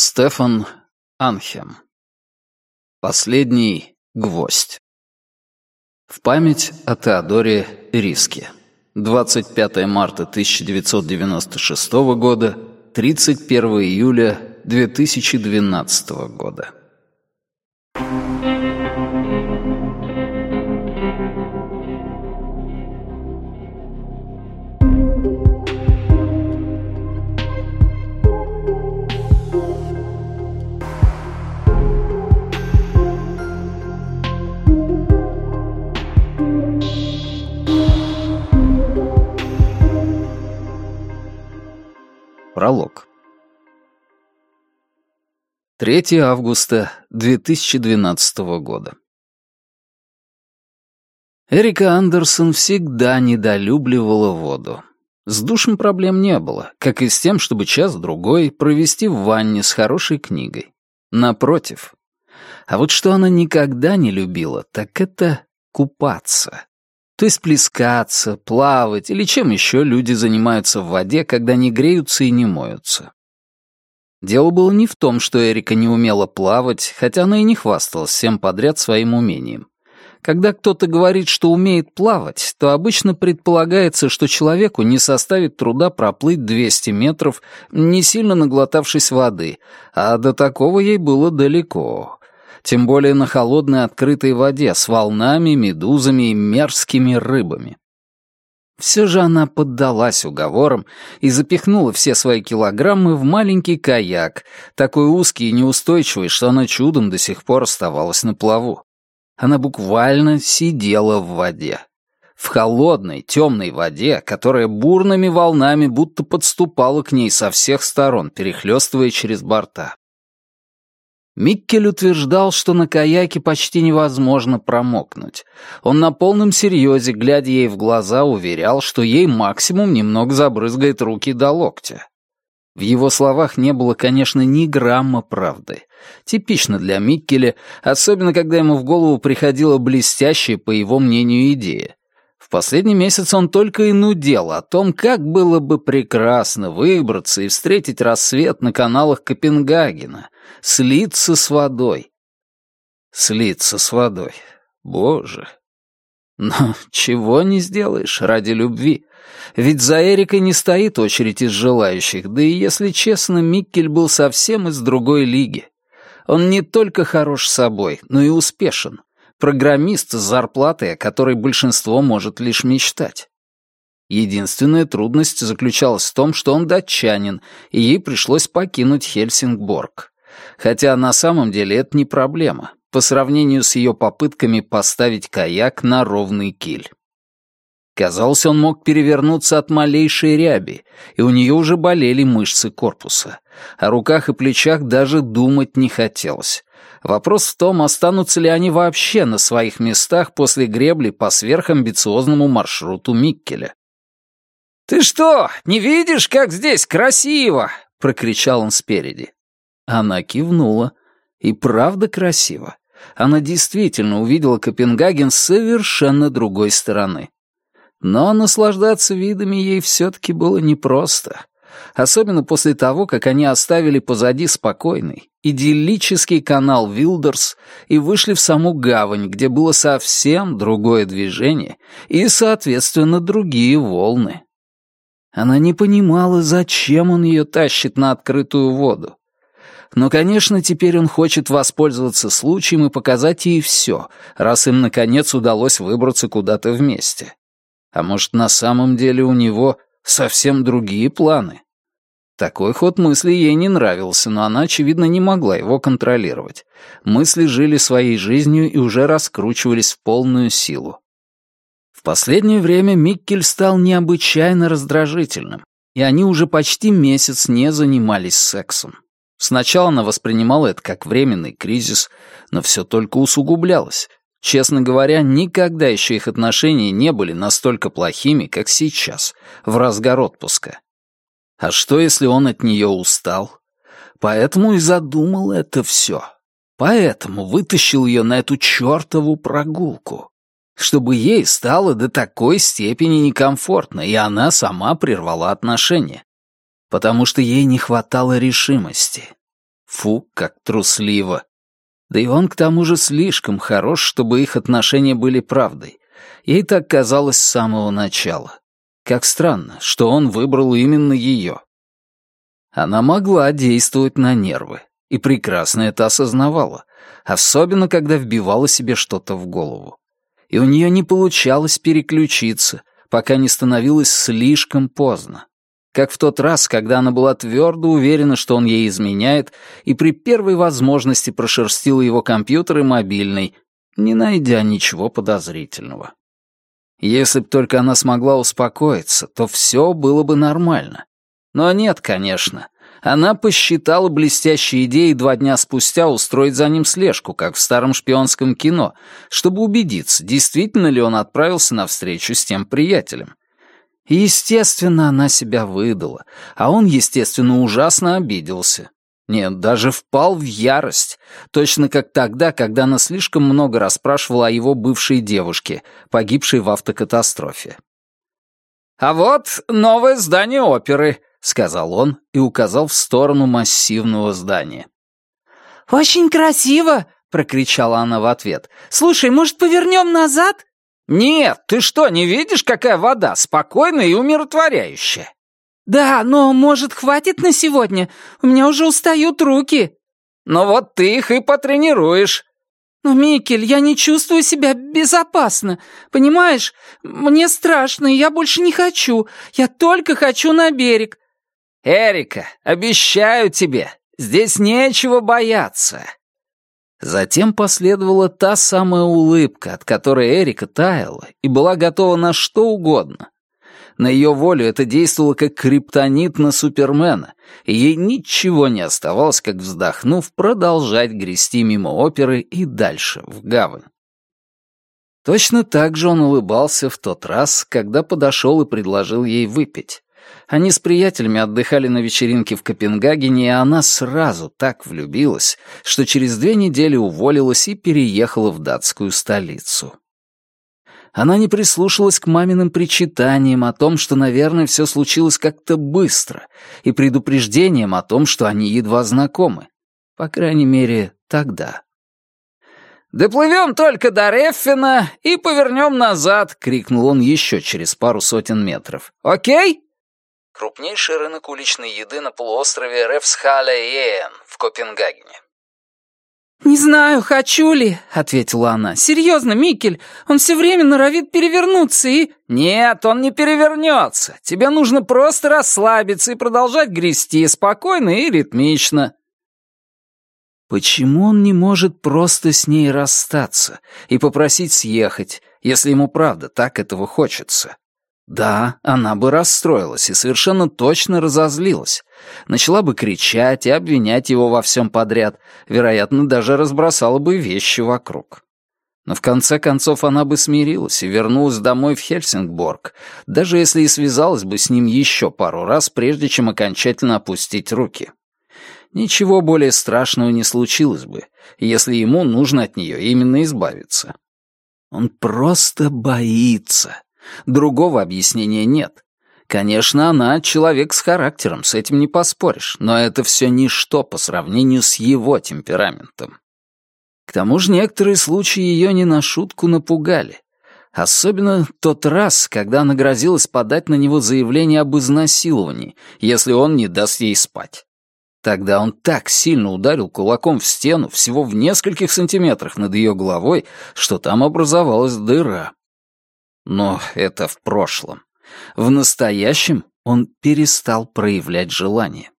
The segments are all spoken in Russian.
Стефан Анхем. Последний гвоздь. В память о Теодоре Риске. 25 марта 1996 года, 31 июля 2012 года. Пролог. 3 августа 2012 года. Эрика Андерсон всегда недолюбливала воду. С душем проблем не было, как и с тем, чтобы час-другой провести в ванне с хорошей книгой. Напротив. А вот что она никогда не любила, так это купаться. То есть плескаться, плавать или чем еще люди занимаются в воде, когда не греются и не моются. Дело было не в том, что Эрика не умела плавать, хотя она и не хвасталась всем подряд своим умением. Когда кто-то говорит, что умеет плавать, то обычно предполагается, что человеку не составит труда проплыть 200 метров, не сильно наглотавшись воды, а до такого ей было далеко тем более на холодной открытой воде с волнами, медузами и мерзкими рыбами. Все же она поддалась уговорам и запихнула все свои килограммы в маленький каяк, такой узкий и неустойчивый, что она чудом до сих пор оставалась на плаву. Она буквально сидела в воде. В холодной, темной воде, которая бурными волнами будто подступала к ней со всех сторон, перехлестывая через борта. Миккель утверждал, что на каяке почти невозможно промокнуть. Он на полном серьезе, глядя ей в глаза, уверял, что ей максимум немного забрызгает руки до локтя. В его словах не было, конечно, ни грамма правды. Типично для Миккеля, особенно когда ему в голову приходила блестящая, по его мнению, идея. В последний месяц он только и нудел о том, как было бы прекрасно выбраться и встретить рассвет на каналах Копенгагена, слиться с водой. Слиться с водой. Боже. Но чего не сделаешь ради любви. Ведь за Эрикой не стоит очередь из желающих, да и, если честно, Миккель был совсем из другой лиги. Он не только хорош собой, но и успешен программист с зарплатой, о которой большинство может лишь мечтать. Единственная трудность заключалась в том, что он датчанин, и ей пришлось покинуть Хельсингборг. Хотя на самом деле это не проблема, по сравнению с ее попытками поставить каяк на ровный киль. Казалось, он мог перевернуться от малейшей ряби, и у нее уже болели мышцы корпуса. О руках и плечах даже думать не хотелось. Вопрос в том, останутся ли они вообще на своих местах после гребли по сверхамбициозному маршруту Миккеля. «Ты что, не видишь, как здесь красиво?» — прокричал он спереди. Она кивнула. И правда красиво. Она действительно увидела Копенгаген с совершенно другой стороны. Но наслаждаться видами ей все-таки было непросто особенно после того, как они оставили позади спокойный, идиллический канал Вилдерс и вышли в саму гавань, где было совсем другое движение и, соответственно, другие волны. Она не понимала, зачем он ее тащит на открытую воду. Но, конечно, теперь он хочет воспользоваться случаем и показать ей все, раз им, наконец, удалось выбраться куда-то вместе. А может, на самом деле у него совсем другие планы? Такой ход мысли ей не нравился, но она, очевидно, не могла его контролировать. Мысли жили своей жизнью и уже раскручивались в полную силу. В последнее время Миккель стал необычайно раздражительным, и они уже почти месяц не занимались сексом. Сначала она воспринимала это как временный кризис, но все только усугублялось. Честно говоря, никогда еще их отношения не были настолько плохими, как сейчас, в разгар отпуска. А что, если он от нее устал? Поэтому и задумал это все. Поэтому вытащил ее на эту чертову прогулку. Чтобы ей стало до такой степени некомфортно, и она сама прервала отношения. Потому что ей не хватало решимости. Фу, как трусливо. Да и он к тому же слишком хорош, чтобы их отношения были правдой. Ей так казалось с самого начала. Как странно, что он выбрал именно ее. Она могла действовать на нервы, и прекрасно это осознавала, особенно когда вбивала себе что-то в голову. И у нее не получалось переключиться, пока не становилось слишком поздно. Как в тот раз, когда она была твердо уверена, что он ей изменяет, и при первой возможности прошерстила его компьютер и мобильный, не найдя ничего подозрительного. Если б только она смогла успокоиться, то все было бы нормально. Но нет, конечно. Она посчитала блестящей идеей два дня спустя устроить за ним слежку, как в старом шпионском кино, чтобы убедиться, действительно ли он отправился на встречу с тем приятелем. Естественно, она себя выдала, а он, естественно, ужасно обиделся. Нет, даже впал в ярость, точно как тогда, когда она слишком много расспрашивала о его бывшей девушке, погибшей в автокатастрофе. «А вот новое здание оперы», — сказал он и указал в сторону массивного здания. «Очень красиво!» — прокричала она в ответ. «Слушай, может, повернем назад?» «Нет, ты что, не видишь, какая вода спокойная и умиротворяющая?» «Да, но, может, хватит на сегодня? У меня уже устают руки». «Ну вот ты их и потренируешь». «Но, Микель, я не чувствую себя безопасно. Понимаешь, мне страшно, и я больше не хочу. Я только хочу на берег». «Эрика, обещаю тебе, здесь нечего бояться». Затем последовала та самая улыбка, от которой Эрика таяла и была готова на что угодно. На ее волю это действовало как криптонит на Супермена, и ей ничего не оставалось, как вздохнув, продолжать грести мимо оперы и дальше, в гавань. Точно так же он улыбался в тот раз, когда подошел и предложил ей выпить. Они с приятелями отдыхали на вечеринке в Копенгагене, и она сразу так влюбилась, что через две недели уволилась и переехала в датскую столицу. Она не прислушалась к маминым причитаниям о том, что, наверное, все случилось как-то быстро, и предупреждениям о том, что они едва знакомы. По крайней мере, тогда. «Доплывем только до Реффена и повернем назад!» — крикнул он еще через пару сотен метров. «Окей?» Крупнейший рынок уличной еды на полуострове Рефсхаля-Йен в Копенгагене. «Не знаю, хочу ли», — ответила она. «Серьезно, Микель, он все время норовит перевернуться и...» «Нет, он не перевернется. Тебе нужно просто расслабиться и продолжать грести спокойно и ритмично». Почему он не может просто с ней расстаться и попросить съехать, если ему правда так этого хочется? Да, она бы расстроилась и совершенно точно разозлилась. Начала бы кричать и обвинять его во всем подряд, вероятно, даже разбросала бы вещи вокруг. Но в конце концов она бы смирилась и вернулась домой в Хельсингборг, даже если и связалась бы с ним еще пару раз, прежде чем окончательно опустить руки. Ничего более страшного не случилось бы, если ему нужно от нее именно избавиться. Он просто боится. Другого объяснения нет. Конечно, она человек с характером, с этим не поспоришь, но это все ничто по сравнению с его темпераментом. К тому же некоторые случаи ее не на шутку напугали. Особенно тот раз, когда она грозилась подать на него заявление об изнасиловании, если он не даст ей спать. Тогда он так сильно ударил кулаком в стену всего в нескольких сантиметрах над ее головой, что там образовалась дыра. Но это в прошлом. В настоящем он перестал проявлять желание.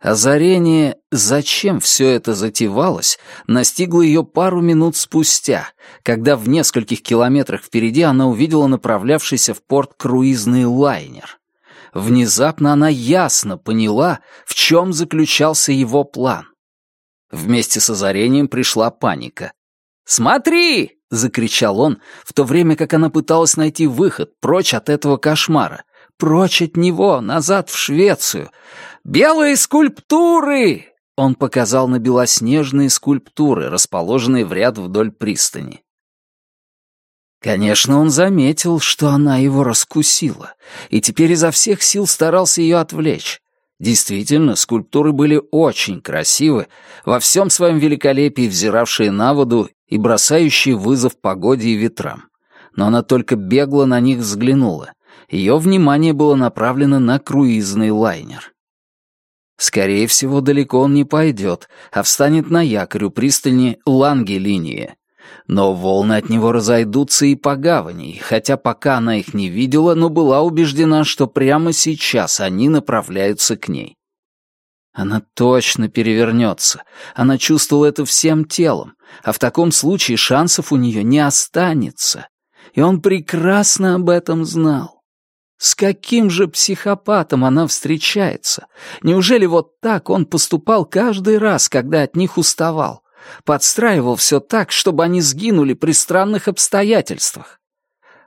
Озарение, зачем все это затевалось, настигло ее пару минут спустя, когда в нескольких километрах впереди она увидела направлявшийся в порт круизный лайнер. Внезапно она ясно поняла, в чем заключался его план. Вместе с озарением пришла паника. «Смотри!» — закричал он, в то время как она пыталась найти выход прочь от этого кошмара, прочь от него, назад в Швецию. «Белые скульптуры!» Он показал на белоснежные скульптуры, расположенные в ряд вдоль пристани. Конечно, он заметил, что она его раскусила, и теперь изо всех сил старался ее отвлечь. Действительно, скульптуры были очень красивы, во всем своем великолепии взиравшие на воду и бросающие вызов погоде и ветрам. Но она только бегло на них взглянула. Ее внимание было направлено на круизный лайнер. Скорее всего, далеко он не пойдет, а встанет на якорь у пристани Ланги-линии. Но волны от него разойдутся и по гавани, хотя пока она их не видела, но была убеждена, что прямо сейчас они направляются к ней. Она точно перевернется. Она чувствовала это всем телом, а в таком случае шансов у нее не останется. И он прекрасно об этом знал. С каким же психопатом она встречается? Неужели вот так он поступал каждый раз, когда от них уставал? Подстраивал все так, чтобы они сгинули при странных обстоятельствах.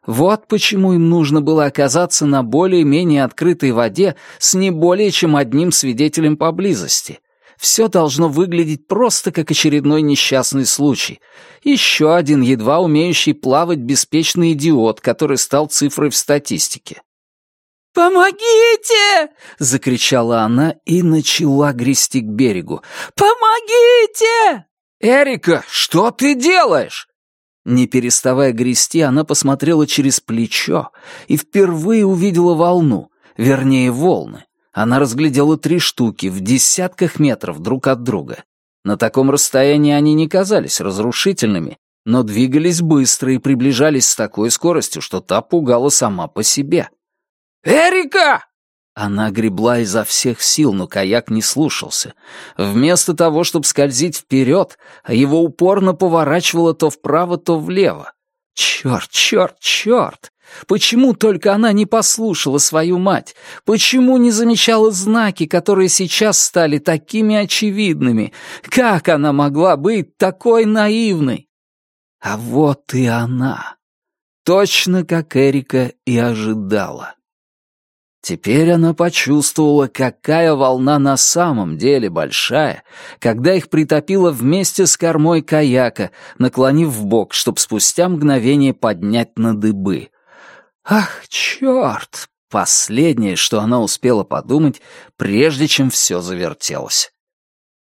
Вот почему им нужно было оказаться на более-менее открытой воде с не более чем одним свидетелем поблизости. Все должно выглядеть просто как очередной несчастный случай. Еще один едва умеющий плавать беспечный идиот, который стал цифрой в статистике. «Помогите!» — закричала она и начала грести к берегу. «Помогите!» «Эрика, что ты делаешь?» Не переставая грести, она посмотрела через плечо и впервые увидела волну, вернее, волны. Она разглядела три штуки в десятках метров друг от друга. На таком расстоянии они не казались разрушительными, но двигались быстро и приближались с такой скоростью, что та пугала сама по себе. «Эрика!» Она гребла изо всех сил, но каяк не слушался. Вместо того, чтобы скользить вперед, его упорно поворачивало то вправо, то влево. Черт, черт, черт! Почему только она не послушала свою мать? Почему не замечала знаки, которые сейчас стали такими очевидными? Как она могла быть такой наивной? А вот и она. Точно как Эрика и ожидала. Теперь она почувствовала, какая волна на самом деле большая, когда их притопило вместе с кормой каяка, наклонив в бок, чтобы спустя мгновение поднять на дыбы. Ах, черт! Последнее, что она успела подумать, прежде чем все завертелось.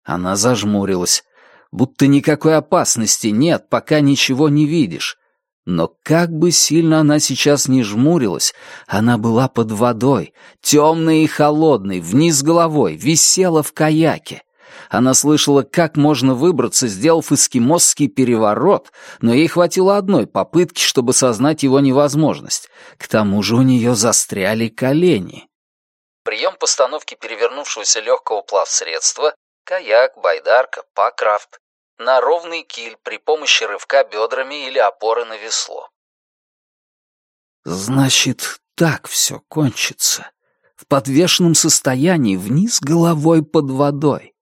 Она зажмурилась. Будто никакой опасности нет, пока ничего не видишь. Но как бы сильно она сейчас не жмурилась, она была под водой, темной и холодной, вниз головой, висела в каяке. Она слышала, как можно выбраться, сделав эскимосский переворот, но ей хватило одной попытки, чтобы сознать его невозможность. К тому же у нее застряли колени. Прием постановки перевернувшегося легкого плавсредства — каяк, байдарка, пакрафт на ровный киль при помощи рывка бедрами или опоры на весло. Значит, так все кончится. В подвешенном состоянии вниз головой под водой.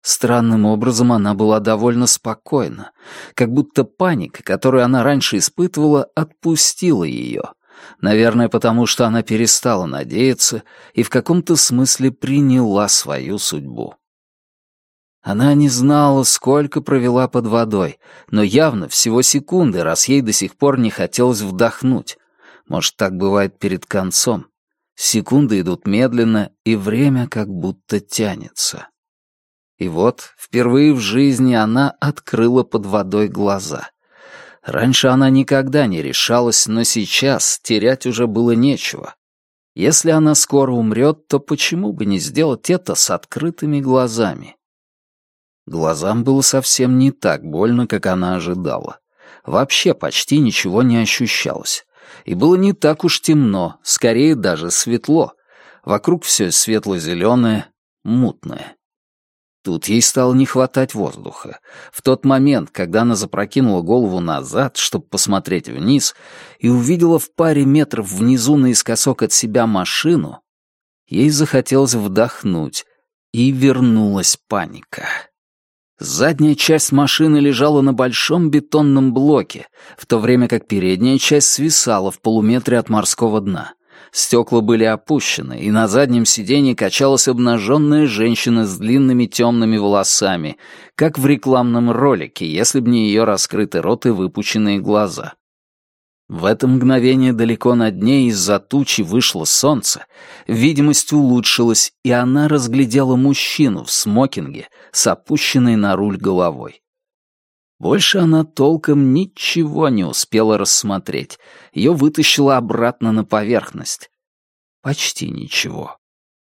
Странным образом она была довольно спокойна, как будто паника, которую она раньше испытывала, отпустила ее. Наверное, потому что она перестала надеяться и в каком-то смысле приняла свою судьбу. Она не знала, сколько провела под водой, но явно всего секунды, раз ей до сих пор не хотелось вдохнуть. Может, так бывает перед концом. Секунды идут медленно, и время как будто тянется. И вот, впервые в жизни она открыла под водой глаза. Раньше она никогда не решалась, но сейчас терять уже было нечего. Если она скоро умрет, то почему бы не сделать это с открытыми глазами? Глазам было совсем не так больно, как она ожидала. Вообще почти ничего не ощущалось. И было не так уж темно, скорее даже светло. Вокруг все светло-зеленое, мутное. Тут ей стало не хватать воздуха. В тот момент, когда она запрокинула голову назад, чтобы посмотреть вниз, и увидела в паре метров внизу наискосок от себя машину, ей захотелось вдохнуть, и вернулась паника. Задняя часть машины лежала на большом бетонном блоке, в то время как передняя часть свисала в полуметре от морского дна. Стекла были опущены, и на заднем сиденье качалась обнаженная женщина с длинными темными волосами, как в рекламном ролике, если б не ее раскрытый рот и выпученные глаза. В это мгновение далеко над ней из-за тучи вышло солнце, видимость улучшилась, и она разглядела мужчину в смокинге с опущенной на руль головой. Больше она толком ничего не успела рассмотреть. Ее вытащило обратно на поверхность. Почти ничего.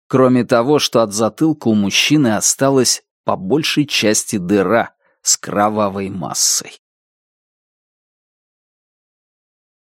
Кроме того, что от затылка у мужчины осталась по большей части дыра с кровавой массой.